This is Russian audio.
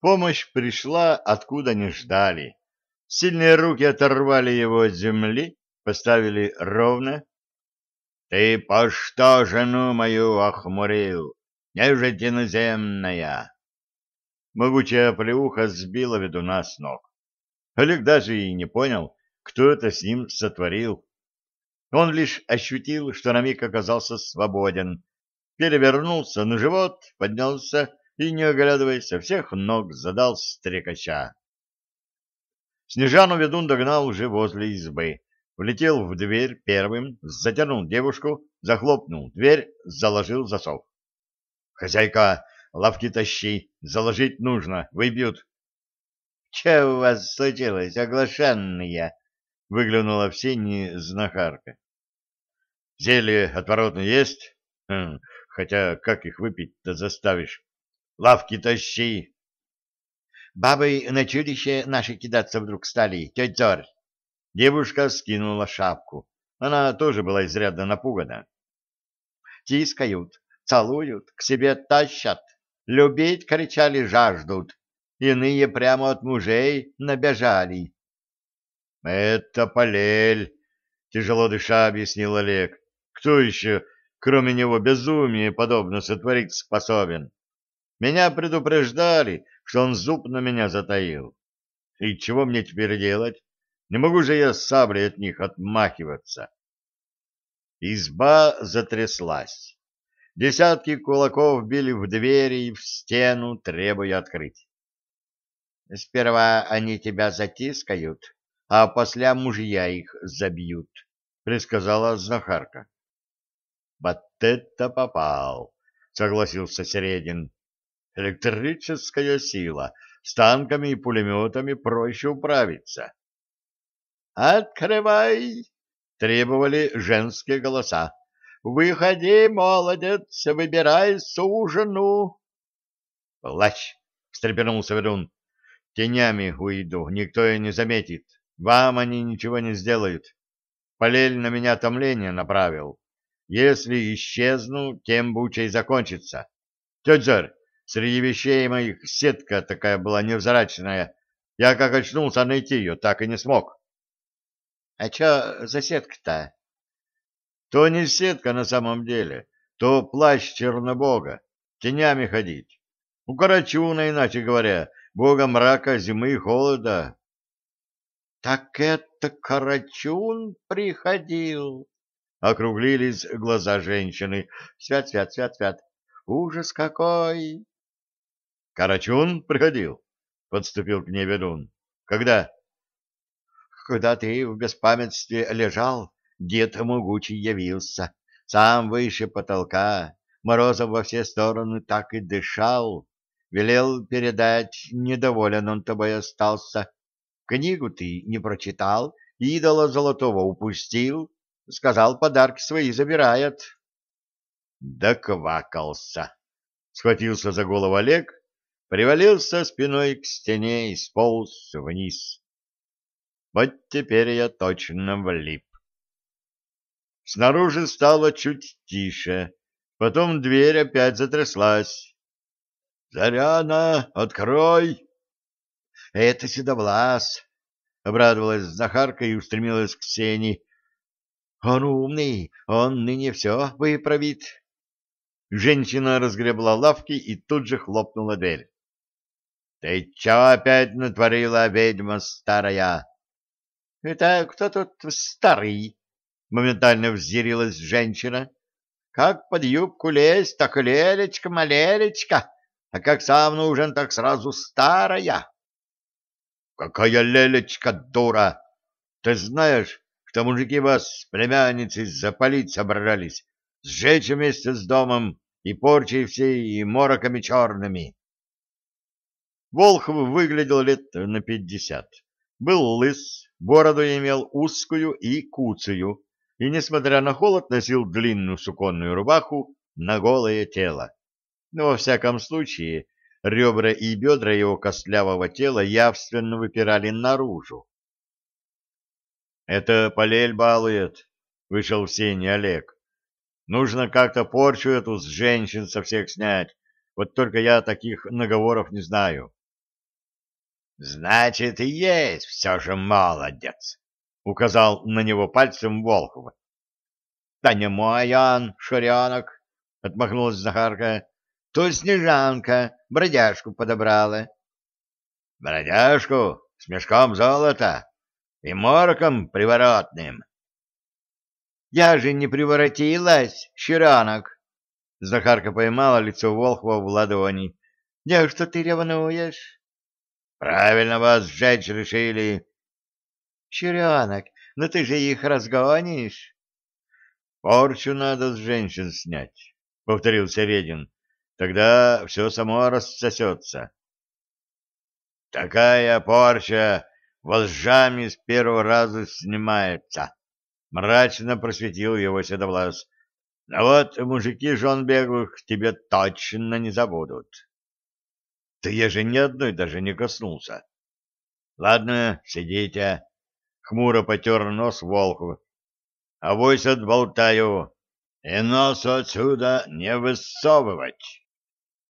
Помощь пришла, откуда не ждали. Сильные руки оторвали его от земли, поставили ровно. — Ты по что жену мою охмурил? Нежить иноземная! Могучая плеуха сбила ведуна с ног. Олег даже и не понял, кто это с ним сотворил. Он лишь ощутил, что на миг оказался свободен, перевернулся на живот, поднялся и, не оглядываясь, со всех ног задал стрекача. Снежану ведун догнал уже возле избы, влетел в дверь первым, затянул девушку, захлопнул дверь, заложил засов. — Хозяйка, лавки тащи, заложить нужно, выбьют. — Че у вас случилось, оглашенные? — выглянула в сени знахарка. — Зелье отворотное есть? Хм, хотя как их выпить-то заставишь? Лавки тащи. Бабы на чудище наши кидаться вдруг стали, тетя Зорь. Девушка скинула шапку. Она тоже была изрядно напугана. Тискают, целуют, к себе тащат. Любить, кричали, жаждут. Иные прямо от мужей набежали. — Это полель, — тяжело дыша объяснил Олег. — Кто еще, кроме него, безумие подобно сотворить способен? Меня предупреждали, что он зуб на меня затаил. И чего мне теперь делать? Не могу же я с саблей от них отмахиваться. Изба затряслась. Десятки кулаков били в двери и в стену, требуя открыть. — Сперва они тебя затискают, а после мужья их забьют, — предсказала знахарка. — Вот это попал! — согласился Середин. Электрическая сила. С танками и пулеметами проще управиться. «Открывай!» — требовали женские голоса. «Выходи, молодец, выбирай сужену!» «Плащ!» — встрепенулся ведун. «Тенями уйду, никто и не заметит. Вам они ничего не сделают. Полель на меня томление направил. Если исчезну, тем бучей закончится. Тетя Зорь, Среди вещей моих сетка такая была невзрачная. Я как очнулся найти ее, так и не смог. — А что за сетка-то? — То не сетка на самом деле, то плащ Чернобога, тенями ходить. У Карачуна, иначе говоря, бога мрака, зимы и холода. — Так это Карачун приходил? — округлились глаза женщины. — Свят, свят, свят, свят. Ужас какой! — Карачун приходил? — подступил к ней ведун. — Когда? — Когда ты в беспамятстве лежал, дед могучий явился, сам выше потолка, Морозов во все стороны так и дышал, велел передать, недоволен он тобой остался. Книгу ты не прочитал, идола золотого упустил, сказал, подарки свои забирает. Доквакался. Схватился за голову Олег, привалился спиной к стене и сполз вниз. Вот теперь я точно влип. Снаружи стало чуть тише, потом дверь опять затряслась. — Заряна, открой! — Это Седовлас! — обрадовалась Захарка и устремилась к Сене. — Он умный, он ныне все выправит. Женщина разгребла лавки и тут же хлопнула дверь. — Ты чё опять натворила, ведьма старая? — Это кто тут старый? — моментально взъярилась женщина. — Как под юбку лезть, так лелечка, малелечка, а как сам нужен, так сразу старая. — Какая лелечка, дура! Ты знаешь, что мужики вас с племянницей запалить собрались, сжечь вместе с домом и порчей всей, и мороками черными. Волхов выглядел лет на пятьдесят. Был лыс, бороду имел узкую и куцую, и, несмотря на холод, носил длинную суконную рубаху на голое тело. Но, во всяком случае, ребра и бедра его костлявого тела явственно выпирали наружу. «Это Полель балует», — вышел в сень Олег. «Нужно как-то порчу эту с женщин со всех снять, вот только я таких наговоров не знаю. Значит, и есть все же молодец, — указал на него пальцем Волхов. — Да не мой он, шуренок, — отмахнулась Захарка. — То снежанка бродяжку подобрала. — Бродяжку с мешком золота и мороком приворотным. — Я же не приворотилась, шуренок. Захарка поймала лицо Волхова в ладони. — Да что ты ревнуешь? Правильно вас сжечь решили. Черенок, но ну ты же их разгонишь. Порчу надо с женщин снять, — повторил Середин. Тогда все само рассосется. Такая порча вожжами с первого раза снимается, — мрачно просветил его Седовлас. А вот мужики жен беглых тебе точно не забудут. Да я же ни одной даже не коснулся. Ладно, сидите. Хмуро потер нос Волхов. Авось отболтаю. И нос отсюда не высовывать.